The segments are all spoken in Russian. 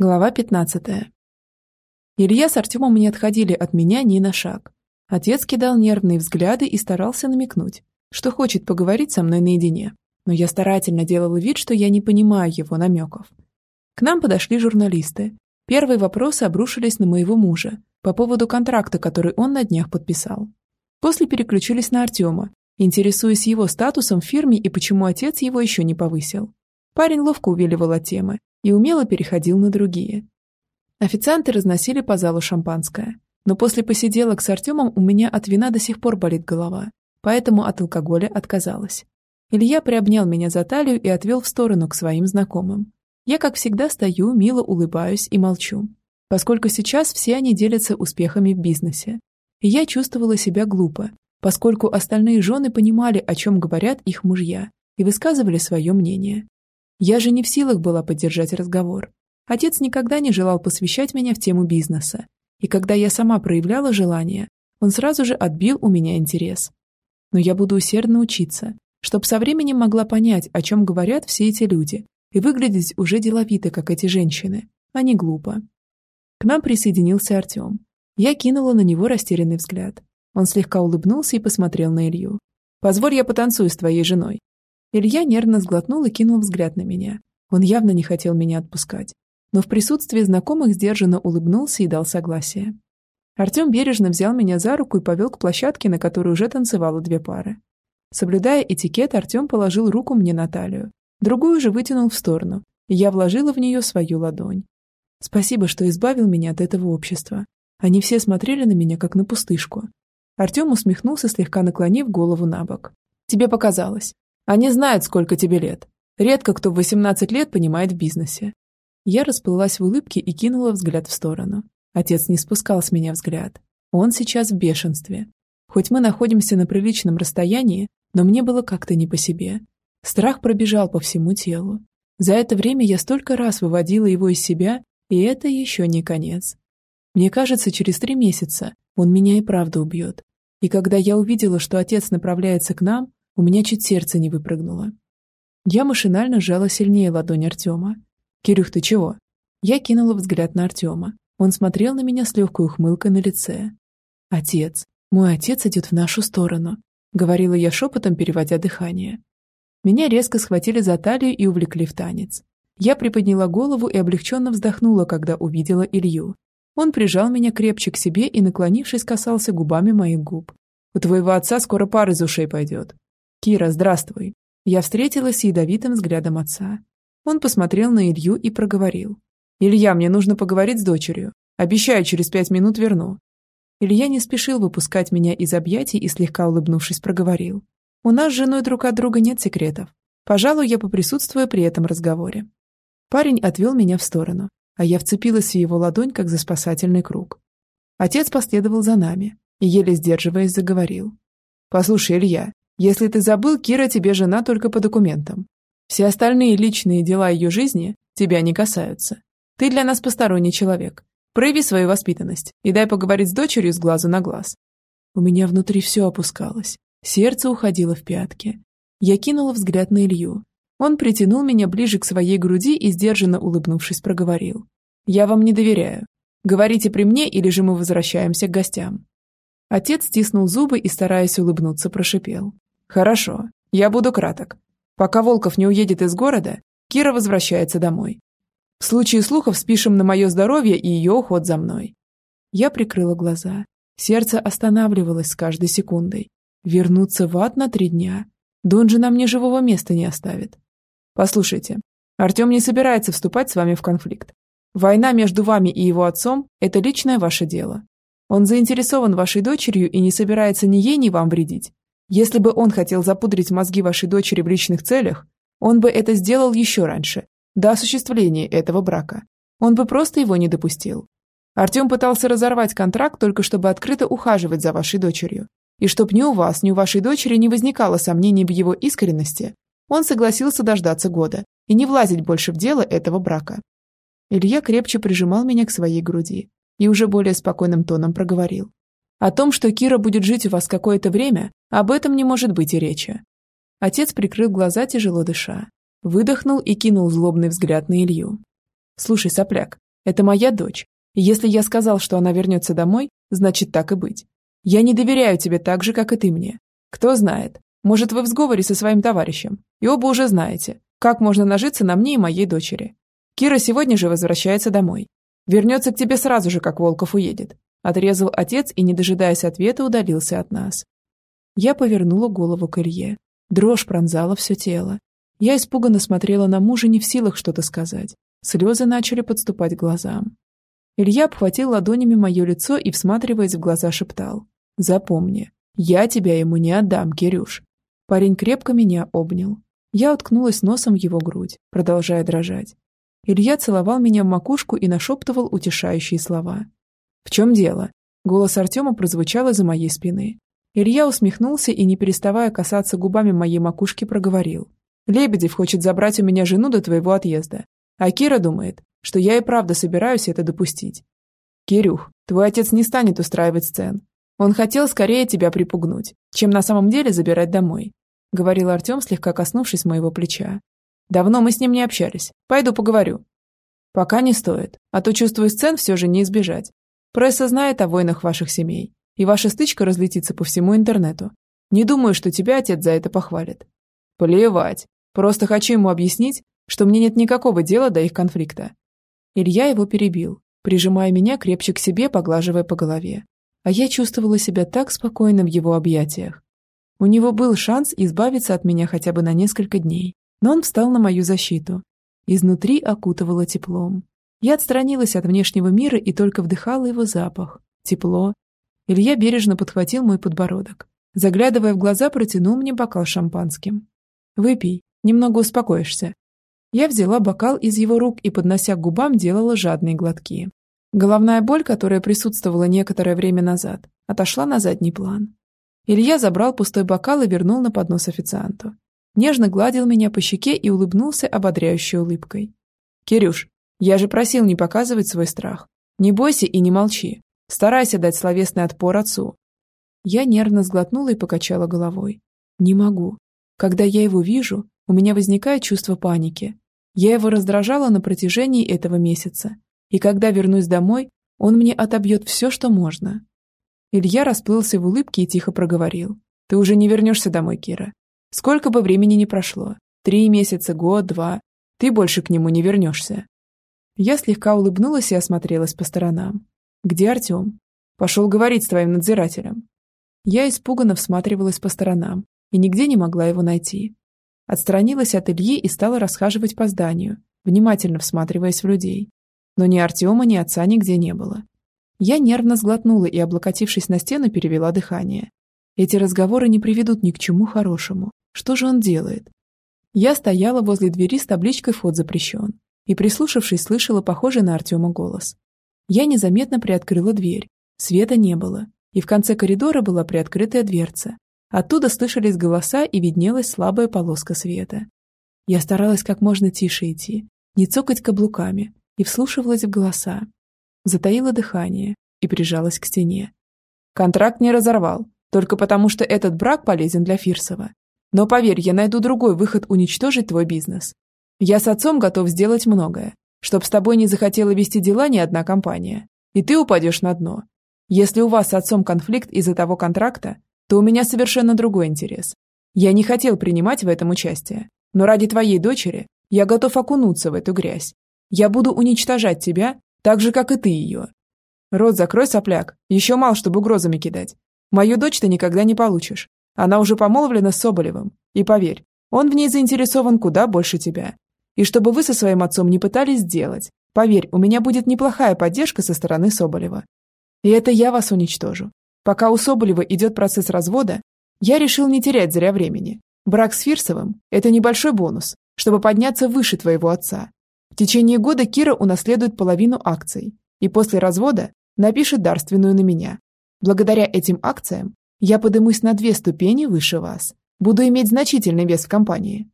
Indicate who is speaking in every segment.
Speaker 1: Глава 15. Илья с Артемом не отходили от меня ни на шаг. Отец кидал нервные взгляды и старался намекнуть, что хочет поговорить со мной наедине. Но я старательно делала вид, что я не понимаю его намеков. К нам подошли журналисты. Первые вопросы обрушились на моего мужа по поводу контракта, который он на днях подписал. После переключились на Артема, интересуясь его статусом в фирме и почему отец его еще не повысил. Парень ловко увиливал от темы, и умело переходил на другие. Официанты разносили по залу шампанское. Но после посиделок с Артемом у меня от вина до сих пор болит голова, поэтому от алкоголя отказалась. Илья приобнял меня за талию и отвел в сторону к своим знакомым. Я, как всегда, стою, мило улыбаюсь и молчу, поскольку сейчас все они делятся успехами в бизнесе. И я чувствовала себя глупо, поскольку остальные жены понимали, о чем говорят их мужья, и высказывали свое мнение. Я же не в силах была поддержать разговор. Отец никогда не желал посвящать меня в тему бизнеса. И когда я сама проявляла желание, он сразу же отбил у меня интерес. Но я буду усердно учиться, чтобы со временем могла понять, о чем говорят все эти люди, и выглядеть уже деловито, как эти женщины, а не глупо. К нам присоединился Артем. Я кинула на него растерянный взгляд. Он слегка улыбнулся и посмотрел на Илью. «Позволь, я потанцую с твоей женой. Илья нервно сглотнул и кинул взгляд на меня. Он явно не хотел меня отпускать. Но в присутствии знакомых сдержанно улыбнулся и дал согласие. Артем бережно взял меня за руку и повел к площадке, на которой уже танцевало две пары. Соблюдая этикет, Артем положил руку мне на талию, другую же вытянул в сторону, и я вложила в нее свою ладонь. Спасибо, что избавил меня от этого общества. Они все смотрели на меня, как на пустышку. Артем усмехнулся, слегка наклонив голову на бок. «Тебе показалось. Они знают, сколько тебе лет. Редко кто в 18 лет понимает в бизнесе. Я расплылась в улыбке и кинула взгляд в сторону. Отец не спускал с меня взгляд. Он сейчас в бешенстве. Хоть мы находимся на приличном расстоянии, но мне было как-то не по себе. Страх пробежал по всему телу. За это время я столько раз выводила его из себя, и это еще не конец. Мне кажется, через три месяца он меня и правда убьет. И когда я увидела, что отец направляется к нам, у меня чуть сердце не выпрыгнуло. Я машинально сжала сильнее ладонь Артема. «Кирюх, ты чего?» Я кинула взгляд на Артема. Он смотрел на меня с легкой ухмылкой на лице. «Отец, мой отец идет в нашу сторону», — говорила я шепотом, переводя дыхание. Меня резко схватили за талию и увлекли в танец. Я приподняла голову и облегченно вздохнула, когда увидела Илью. Он прижал меня крепче к себе и, наклонившись, касался губами моих губ. «У твоего отца скоро пар из ушей пойдет», «Кира, здравствуй!» Я встретилась с ядовитым взглядом отца. Он посмотрел на Илью и проговорил. «Илья, мне нужно поговорить с дочерью. Обещаю, через пять минут верну». Илья не спешил выпускать меня из объятий и, слегка улыбнувшись, проговорил. «У нас с женой друг от друга нет секретов. Пожалуй, я поприсутствую при этом разговоре». Парень отвел меня в сторону, а я вцепилась в его ладонь, как за спасательный круг. Отец последовал за нами и, еле сдерживаясь, заговорил. «Послушай, Илья, если ты забыл, Кира тебе жена только по документам. Все остальные личные дела ее жизни тебя не касаются. Ты для нас посторонний человек. Прояви свою воспитанность и дай поговорить с дочерью с глазу на глаз. У меня внутри все опускалось. Сердце уходило в пятки. Я кинула взгляд на Илью. Он притянул меня ближе к своей груди и, сдержанно улыбнувшись, проговорил. «Я вам не доверяю. Говорите при мне, или же мы возвращаемся к гостям». Отец стиснул зубы и, стараясь улыбнуться, прошипел. Хорошо, я буду краток. Пока Волков не уедет из города, Кира возвращается домой. В случае слухов спишем на мое здоровье и ее уход за мной. Я прикрыла глаза. Сердце останавливалось с каждой секундой. Вернуться в ад на три дня. Да он же нам ни живого места не оставит. Послушайте, Артем не собирается вступать с вами в конфликт. Война между вами и его отцом – это личное ваше дело. Он заинтересован вашей дочерью и не собирается ни ей, ни вам вредить. Если бы он хотел запудрить мозги вашей дочери в личных целях, он бы это сделал еще раньше, до осуществления этого брака. Он бы просто его не допустил. Артем пытался разорвать контракт только чтобы открыто ухаживать за вашей дочерью. И чтоб ни у вас, ни у вашей дочери не возникало сомнений в его искренности, он согласился дождаться года и не влазить больше в дело этого брака. Илья крепче прижимал меня к своей груди и уже более спокойным тоном проговорил. О том, что Кира будет жить у вас какое-то время, об этом не может быть и речи. Отец прикрыл глаза, тяжело дыша. Выдохнул и кинул злобный взгляд на Илью. «Слушай, сопляк, Это моя дочь. Если я сказал, что она вернется домой, значит так и быть. Я не доверяю тебе так же, как и ты мне. Кто знает, может, вы в сговоре со своим товарищем, и оба уже знаете, как можно нажиться на мне и моей дочери. Кира сегодня же возвращается домой. Вернется к тебе сразу же, как Волков уедет. Отрезал отец и, не дожидаясь ответа, удалился от нас. Я повернула голову к Илье. Дрожь пронзала все тело. Я испуганно смотрела на мужа, не в силах что-то сказать. Слезы начали подступать к глазам. Илья обхватил ладонями мое лицо и, всматриваясь в глаза, шептал. «Запомни, я тебя ему не отдам, Кирюш». Парень крепко меня обнял. Я уткнулась носом в его грудь, продолжая дрожать. Илья целовал меня в макушку и нашептывал утешающие слова. «В чем дело?» Голос Артема прозвучал из-за моей спины. Илья усмехнулся и, не переставая касаться губами моей макушки, проговорил. «Лебедев хочет забрать у меня жену до твоего отъезда. А Кира думает, что я и правда собираюсь это допустить. Кирюх, твой отец не станет устраивать сцен. Он хотел скорее тебя припугнуть, чем на самом деле забирать домой», — говорил Артем, слегка коснувшись моего плеча. «Давно мы с ним не общались. Пойду поговорю». «Пока не стоит, а то, чувствую, сцен все же не избежать. Пресса знает о войнах ваших семей, и ваша стычка разлетится по всему интернету. Не думаю, что тебя отец за это похвалит». «Плевать. Просто хочу ему объяснить, что мне нет никакого дела до их конфликта». Илья его перебил, прижимая меня крепче к себе, поглаживая по голове. А я чувствовала себя так спокойно в его объятиях. У него был шанс избавиться от меня хотя бы на несколько дней, но он встал на мою защиту. Изнутри окутывало теплом. Я отстранилась от внешнего мира и только вдыхала его запах. Тепло. Илья бережно подхватил мой подбородок. Заглядывая в глаза, протянул мне бокал шампанским. «Выпей, немного успокоишься». Я взяла бокал из его рук и, поднося к губам, делала жадные глотки. Головная боль, которая присутствовала некоторое время назад, отошла на задний план. Илья забрал пустой бокал и вернул на поднос официанту. Нежно гладил меня по щеке и улыбнулся ободряющей улыбкой. «Кирюш, я же просил не показывать свой страх. Не бойся и не молчи. Старайся дать словесный отпор отцу. Я нервно сглотнула и покачала головой. Не могу. Когда я его вижу, у меня возникает чувство паники. Я его раздражала на протяжении этого месяца. И когда вернусь домой, он мне отобьет все, что можно. Илья расплылся в улыбке и тихо проговорил. Ты уже не вернешься домой, Кира. Сколько бы времени ни прошло. Три месяца, год, два. Ты больше к нему не вернешься. Я слегка улыбнулась и осмотрелась по сторонам. «Где Артем?» «Пошел говорить с твоим надзирателем». Я испуганно всматривалась по сторонам и нигде не могла его найти. Отстранилась от Ильи и стала расхаживать по зданию, внимательно всматриваясь в людей. Но ни Артема, ни отца нигде не было. Я нервно сглотнула и, облокотившись на стену, перевела дыхание. Эти разговоры не приведут ни к чему хорошему. Что же он делает? Я стояла возле двери с табличкой «Вход запрещен» и, прислушавшись, слышала похожий на Артема голос. Я незаметно приоткрыла дверь. Света не было, и в конце коридора была приоткрытая дверца. Оттуда слышались голоса и виднелась слабая полоска света. Я старалась как можно тише идти, не цокать каблуками, и вслушивалась в голоса. Затаила дыхание и прижалась к стене. Контракт не разорвал, только потому что этот брак полезен для Фирсова. Но поверь, я найду другой выход уничтожить твой бизнес. Я с отцом готов сделать многое, чтоб с тобой не захотела вести дела ни одна компания, и ты упадешь на дно. Если у вас с отцом конфликт из-за того контракта, то у меня совершенно другой интерес. Я не хотел принимать в этом участие, но ради твоей дочери я готов окунуться в эту грязь. Я буду уничтожать тебя, так же, как и ты ее. Рот закрой, сопляк, еще мало, чтобы угрозами кидать. Мою дочь ты никогда не получишь. Она уже помолвлена с Соболевым. И поверь, он в ней заинтересован куда больше тебя. И чтобы вы со своим отцом не пытались сделать. Поверь, у меня будет неплохая поддержка со стороны Соболева. И это я вас уничтожу. Пока у Соболева идет процесс развода, я решил не терять зря времени. Брак с Фирсовым – это небольшой бонус, чтобы подняться выше твоего отца. В течение года Кира унаследует половину акций и после развода напишет дарственную на меня. Благодаря этим акциям я подымусь на две ступени выше вас. Буду иметь значительный вес в компании.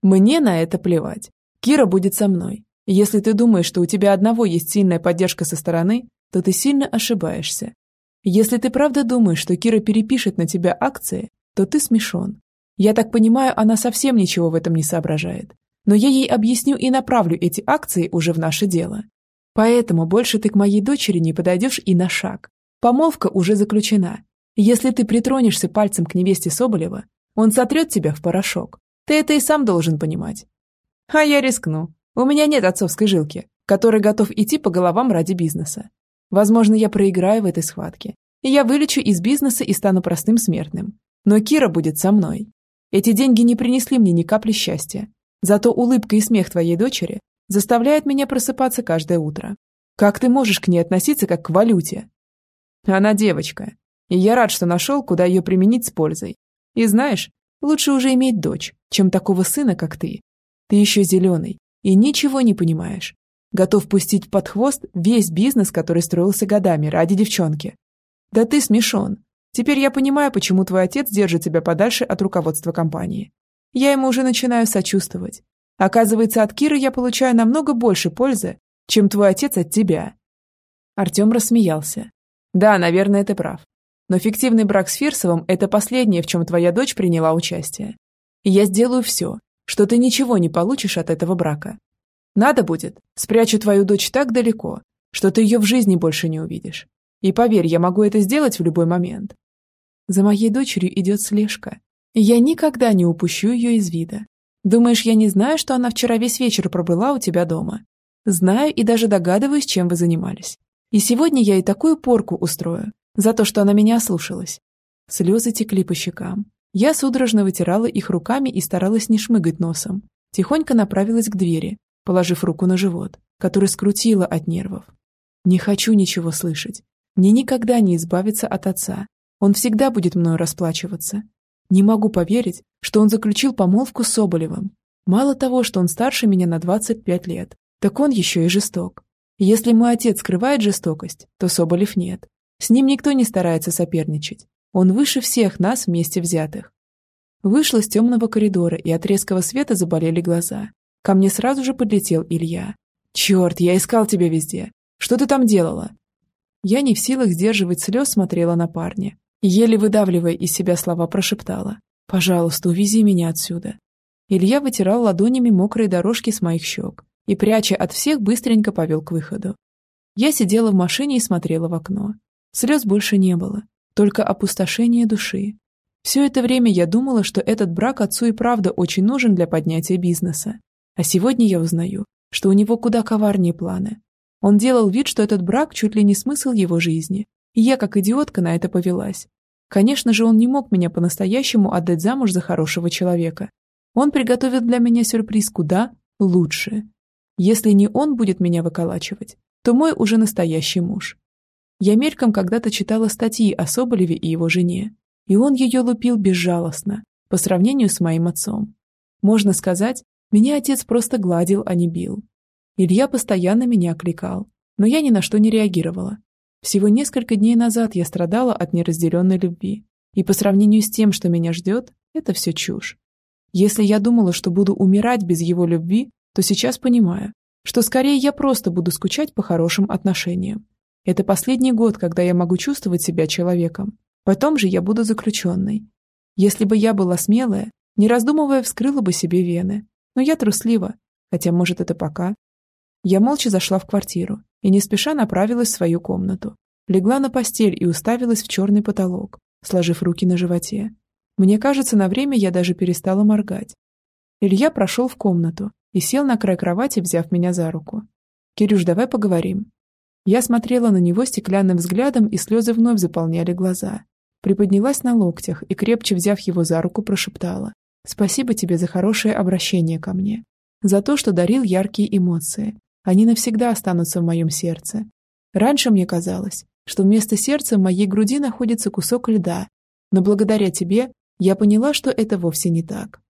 Speaker 1: Мне на это плевать. Кира будет со мной. Если ты думаешь, что у тебя одного есть сильная поддержка со стороны, то ты сильно ошибаешься. Если ты правда думаешь, что Кира перепишет на тебя акции, то ты смешон. Я так понимаю, она совсем ничего в этом не соображает. Но я ей объясню и направлю эти акции уже в наше дело. Поэтому больше ты к моей дочери не подойдешь и на шаг. Помолвка уже заключена. Если ты притронешься пальцем к невесте Соболева, он сотрет тебя в порошок. Ты это и сам должен понимать. А я рискну. У меня нет отцовской жилки, который готов идти по головам ради бизнеса. Возможно, я проиграю в этой схватке. И я вылечу из бизнеса и стану простым смертным. Но Кира будет со мной. Эти деньги не принесли мне ни капли счастья. Зато улыбка и смех твоей дочери заставляет меня просыпаться каждое утро. Как ты можешь к ней относиться как к валюте? Она девочка, и я рад, что нашел, куда ее применить с пользой. И знаешь, лучше уже иметь дочь, чем такого сына, как ты. Ты еще зеленый и ничего не понимаешь. Готов пустить под хвост весь бизнес, который строился годами ради девчонки. Да ты смешон. Теперь я понимаю, почему твой отец держит тебя подальше от руководства компании. Я ему уже начинаю сочувствовать. Оказывается, от Киры я получаю намного больше пользы, чем твой отец от тебя. Артем рассмеялся. Да, наверное, ты прав. Но фиктивный брак с Фирсовым – это последнее, в чем твоя дочь приняла участие. Я сделаю все, что ты ничего не получишь от этого брака. Надо будет, спрячу твою дочь так далеко, что ты ее в жизни больше не увидишь. И поверь, я могу это сделать в любой момент. За моей дочерью идет слежка, и я никогда не упущу ее из вида. Думаешь, я не знаю, что она вчера весь вечер пробыла у тебя дома? Знаю и даже догадываюсь, чем вы занимались. И сегодня я ей такую порку устрою, за то, что она меня ослушалась. Слезы текли по щекам. Я судорожно вытирала их руками и старалась не шмыгать носом. Тихонько направилась к двери, положив руку на живот, который скрутила от нервов. Не хочу ничего слышать. Мне никогда не избавиться от отца. Он всегда будет мною расплачиваться. Не могу поверить, что он заключил помолвку с Соболевым. Мало того, что он старше меня на 25 лет, так он еще и жесток. Если мой отец скрывает жестокость, то Соболев нет. С ним никто не старается соперничать. Он выше всех нас вместе взятых. Вышла с темного коридора, и от резкого света заболели глаза. Ко мне сразу же подлетел Илья. «Черт, я искал тебя везде. Что ты там делала?» Я не в силах сдерживать слез смотрела на парня. Еле выдавливая из себя слова, прошептала. «Пожалуйста, увези меня отсюда». Илья вытирал ладонями мокрые дорожки с моих щек и, пряча от всех, быстренько повел к выходу. Я сидела в машине и смотрела в окно. Слез больше не было, только опустошение души. Все это время я думала, что этот брак отцу и правда очень нужен для поднятия бизнеса. А сегодня я узнаю, что у него куда коварнее планы. Он делал вид, что этот брак чуть ли не смысл его жизни. И я, как идиотка, на это повелась. Конечно же, он не мог меня по-настоящему отдать замуж за хорошего человека. Он приготовит для меня сюрприз куда лучше. Если не он будет меня выколачивать, то мой уже настоящий муж. Я мельком когда-то читала статьи о Соболеве и его жене, и он ее лупил безжалостно, по сравнению с моим отцом. Можно сказать, меня отец просто гладил, а не бил. Илья постоянно меня окликал, но я ни на что не реагировала. Всего несколько дней назад я страдала от неразделенной любви, и по сравнению с тем, что меня ждет, это все чушь. Если я думала, что буду умирать без его любви, то сейчас понимаю, что скорее я просто буду скучать по хорошим отношениям. Это последний год, когда я могу чувствовать себя человеком. Потом же я буду заключенной. Если бы я была смелая, не раздумывая, вскрыла бы себе вены. Но я труслива, хотя, может, это пока. Я молча зашла в квартиру и не спеша направилась в свою комнату. Легла на постель и уставилась в черный потолок, сложив руки на животе. Мне кажется, на время я даже перестала моргать. Илья прошел в комнату и сел на край кровати, взяв меня за руку. «Кирюш, давай поговорим». Я смотрела на него стеклянным взглядом, и слезы вновь заполняли глаза. Приподнялась на локтях и, крепче взяв его за руку, прошептала. «Спасибо тебе за хорошее обращение ко мне. За то, что дарил яркие эмоции. Они навсегда останутся в моем сердце. Раньше мне казалось, что вместо сердца в моей груди находится кусок льда, но благодаря тебе я поняла, что это вовсе не так.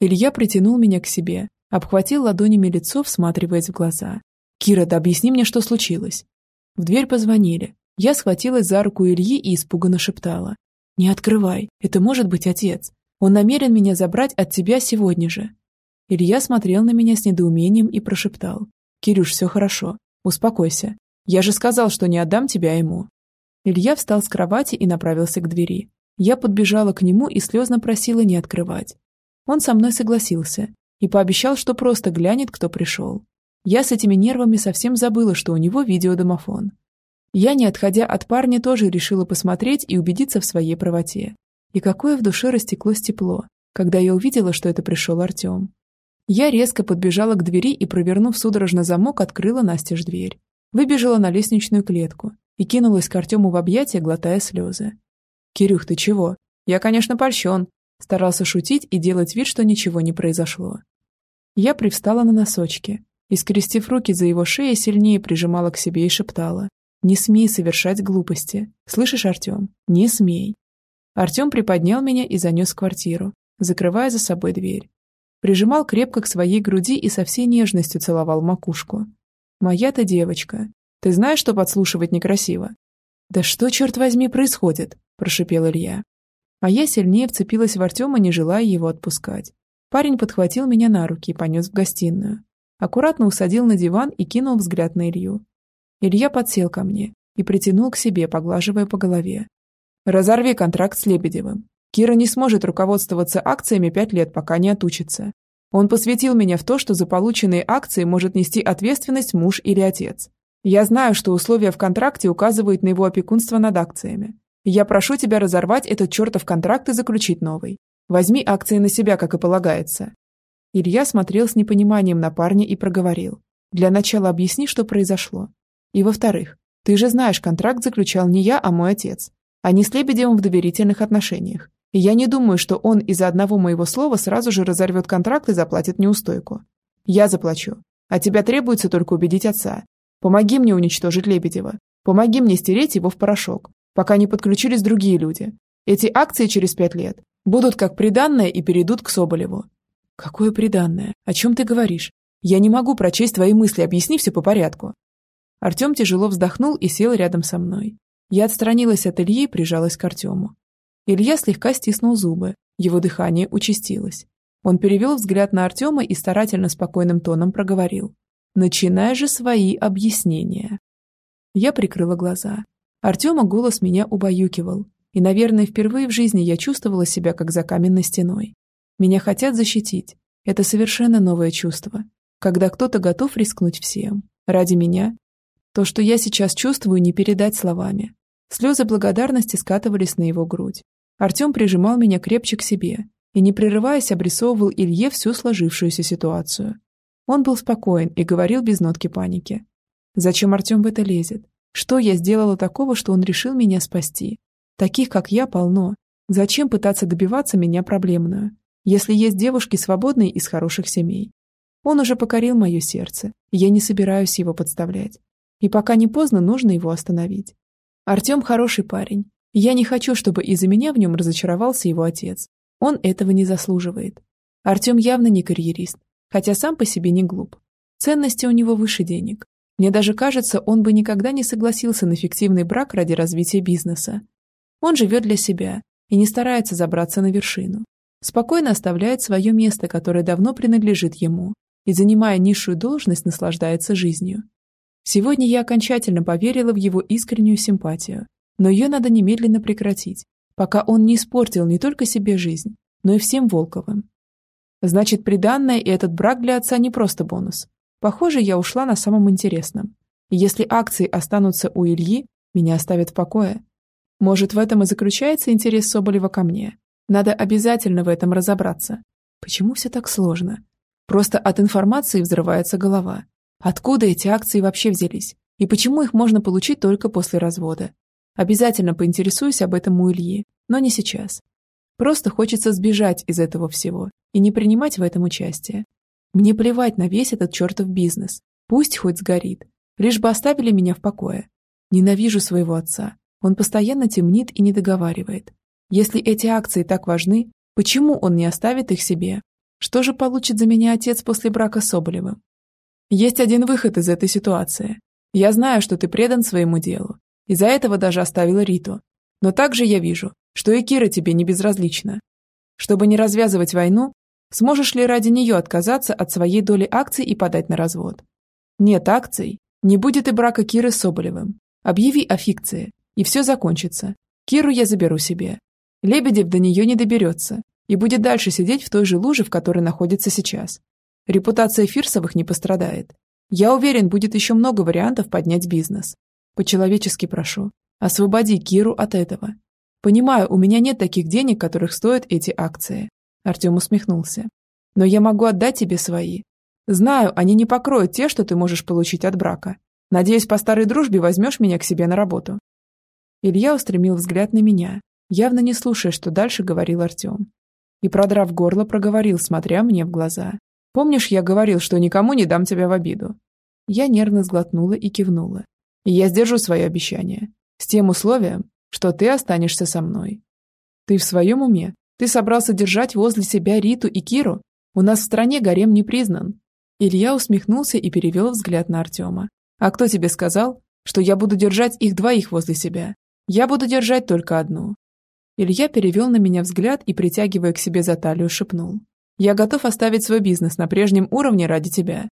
Speaker 1: Илья притянул меня к себе, обхватил ладонями лицо, всматриваясь в глаза. «Кира, да объясни мне, что случилось». В дверь позвонили. Я схватилась за руку Ильи и испуганно шептала. «Не открывай, это может быть отец. Он намерен меня забрать от тебя сегодня же». Илья смотрел на меня с недоумением и прошептал. «Кирюш, все хорошо. Успокойся. Я же сказал, что не отдам тебя ему». Илья встал с кровати и направился к двери. Я подбежала к нему и слезно просила не открывать. Он со мной согласился и пообещал, что просто глянет, кто пришел. Я с этими нервами совсем забыла, что у него видеодомофон. Я, не отходя от парня, тоже решила посмотреть и убедиться в своей правоте. И какое в душе растеклось тепло, когда я увидела, что это пришел Артем. Я резко подбежала к двери и, провернув судорожно замок, открыла настежь дверь. Выбежала на лестничную клетку и кинулась к Артему в объятия, глотая слезы. «Кирюх, ты чего? Я, конечно, польщен». Старался шутить и делать вид, что ничего не произошло. Я привстала на носочки и, скрестив руки за его шеей, сильнее прижимала к себе и шептала. «Не смей совершать глупости. Слышишь, Артем? Не смей». Артем приподнял меня и занес в квартиру, закрывая за собой дверь. Прижимал крепко к своей груди и со всей нежностью целовал макушку. «Моя-то девочка. Ты знаешь, что подслушивать некрасиво?» «Да что, черт возьми, происходит?» – прошипел Илья. А я сильнее вцепилась в Артема, не желая его отпускать. Парень подхватил меня на руки и понес в гостиную. Аккуратно усадил на диван и кинул взгляд на Илью. Илья подсел ко мне и притянул к себе, поглаживая по голове. «Разорви контракт с Лебедевым. Кира не сможет руководствоваться акциями пять лет, пока не отучится. Он посвятил меня в то, что за полученные акции может нести ответственность муж или отец. Я знаю, что условия в контракте указывают на его опекунство над акциями. Я прошу тебя разорвать этот чертов контракт и заключить новый. Возьми акции на себя, как и полагается». Илья смотрел с непониманием на парня и проговорил. «Для начала объясни, что произошло. И во-вторых, ты же знаешь, контракт заключал не я, а мой отец. Они с Лебедевым в доверительных отношениях. И я не думаю, что он из-за одного моего слова сразу же разорвет контракт и заплатит неустойку. Я заплачу. А тебя требуется только убедить отца. Помоги мне уничтожить Лебедева. Помоги мне стереть его в порошок, пока не подключились другие люди. Эти акции через пять лет будут как приданное и перейдут к Соболеву. Какое приданное? О чем ты говоришь? Я не могу прочесть твои мысли, объясни все по порядку. Артем тяжело вздохнул и сел рядом со мной. Я отстранилась от Ильи и прижалась к Артему. Илья слегка стиснул зубы, его дыхание участилось. Он перевел взгляд на Артема и старательно спокойным тоном проговорил. Начинай же свои объяснения. Я прикрыла глаза. Артема голос меня убаюкивал, и, наверное, впервые в жизни я чувствовала себя как за каменной стеной. Меня хотят защитить. Это совершенно новое чувство, когда кто-то готов рискнуть всем. Ради меня. То, что я сейчас чувствую, не передать словами. Слезы благодарности скатывались на его грудь. Артем прижимал меня крепче к себе и, не прерываясь, обрисовывал Илье всю сложившуюся ситуацию. Он был спокоен и говорил без нотки паники. Зачем Артем в это лезет? Что я сделала такого, что он решил меня спасти? Таких, как я, полно. Зачем пытаться добиваться меня проблемную, если есть девушки свободные из хороших семей? Он уже покорил мое сердце, я не собираюсь его подставлять. И пока не поздно, нужно его остановить. Артем хороший парень. Я не хочу, чтобы из-за меня в нем разочаровался его отец. Он этого не заслуживает. Артем явно не карьерист, хотя сам по себе не глуп. Ценности у него выше денег. Мне даже кажется, он бы никогда не согласился на фиктивный брак ради развития бизнеса. Он живет для себя и не старается забраться на вершину. Спокойно оставляет свое место, которое давно принадлежит ему, и, занимая низшую должность, наслаждается жизнью. Сегодня я окончательно поверила в его искреннюю симпатию, но ее надо немедленно прекратить, пока он не испортил не только себе жизнь, но и всем Волковым. Значит, приданное и этот брак для отца не просто бонус. Похоже, я ушла на самом интересном. Если акции останутся у Ильи, меня оставят в покое. Может, в этом и заключается интерес Соболева ко мне. Надо обязательно в этом разобраться. Почему все так сложно? Просто от информации взрывается голова. Откуда эти акции вообще взялись? И почему их можно получить только после развода? Обязательно поинтересуюсь об этом у Ильи, но не сейчас. Просто хочется сбежать из этого всего и не принимать в этом участие. Мне плевать на весь этот чертов бизнес. Пусть хоть сгорит. Лишь бы оставили меня в покое. Ненавижу своего отца. Он постоянно темнит и не договаривает. Если эти акции так важны, почему он не оставит их себе? Что же получит за меня отец после брака с Соболевым? Есть один выход из этой ситуации. Я знаю, что ты предан своему делу. Из-за этого даже оставила Риту. Но также я вижу, что и Кира тебе не безразлична. Чтобы не развязывать войну, сможешь ли ради нее отказаться от своей доли акций и подать на развод? Нет акций, не будет и брака Киры с Соболевым. Объяви о фикции, и все закончится. Киру я заберу себе. Лебедев до нее не доберется и будет дальше сидеть в той же луже, в которой находится сейчас. Репутация Фирсовых не пострадает. Я уверен, будет еще много вариантов поднять бизнес. По-человечески прошу, освободи Киру от этого. Понимаю, у меня нет таких денег, которых стоят эти акции. Артем усмехнулся. Но я могу отдать тебе свои. Знаю, они не покроют те, что ты можешь получить от брака. Надеюсь, по старой дружбе возьмешь меня к себе на работу. Илья устремил взгляд на меня, явно не слушая, что дальше говорил Артем. И, продрав горло, проговорил, смотря мне в глаза. «Помнишь, я говорил, что никому не дам тебя в обиду?» Я нервно сглотнула и кивнула. И я сдержу свое обещание. С тем условием, что ты останешься со мной. Ты в своем уме? Ты собрался держать возле себя Риту и Киру? У нас в стране гарем не признан. Илья усмехнулся и перевел взгляд на Артема. А кто тебе сказал, что я буду держать их двоих возле себя? Я буду держать только одну. Илья перевел на меня взгляд и, притягивая к себе за талию, шепнул. «Я готов оставить свой бизнес на прежнем уровне ради тебя».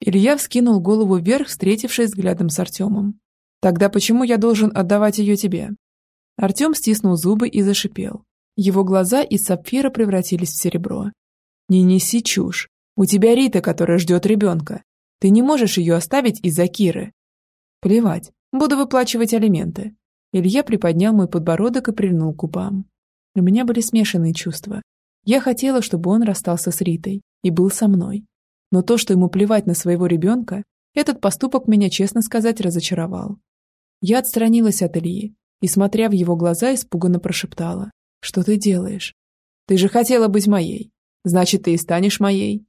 Speaker 1: Илья вскинул голову вверх, встретившись взглядом с Артемом. «Тогда почему я должен отдавать ее тебе?» Артем стиснул зубы и зашипел. Его глаза из сапфира превратились в серебро. «Не неси чушь. У тебя Рита, которая ждет ребенка. Ты не можешь ее оставить из-за Киры». «Плевать. Буду выплачивать алименты. Илья приподнял мой подбородок и прильнул к губам. У меня были смешанные чувства. Я хотела, чтобы он расстался с Ритой и был со мной. Но то, что ему плевать на своего ребенка, этот поступок меня, честно сказать, разочаровал. Я отстранилась от Ильи и, смотря в его глаза, испуганно прошептала. «Что ты делаешь? Ты же хотела быть моей. Значит, ты и станешь моей».